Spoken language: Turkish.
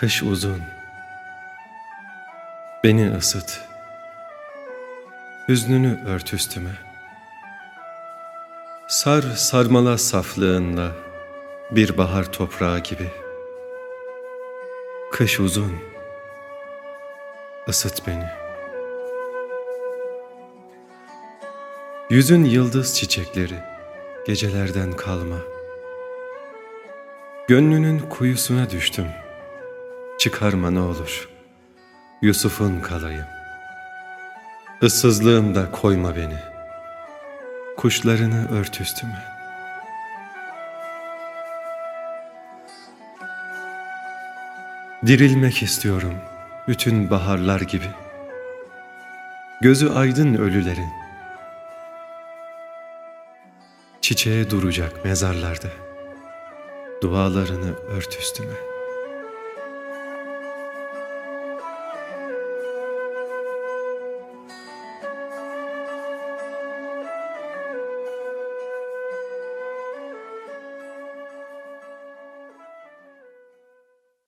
Kış uzun. Beni ısıt. Hüznünü ört üstüme. Sar sarmala saflığınla bir bahar toprağı gibi. Kış uzun. Isıt beni. Yüzün yıldız çiçekleri, gecelerden kalma. Gönlünün kuyusuna düştüm. Çıkarma ne olur. Yusuf'un kalayım. Issızlığımda koyma beni. Kuşlarını ört üstüme. Dirilmek istiyorum bütün baharlar gibi. Gözü aydın ölülerin. Çiçeğe duracak mezarlarda. Dualarını ört üstüme.''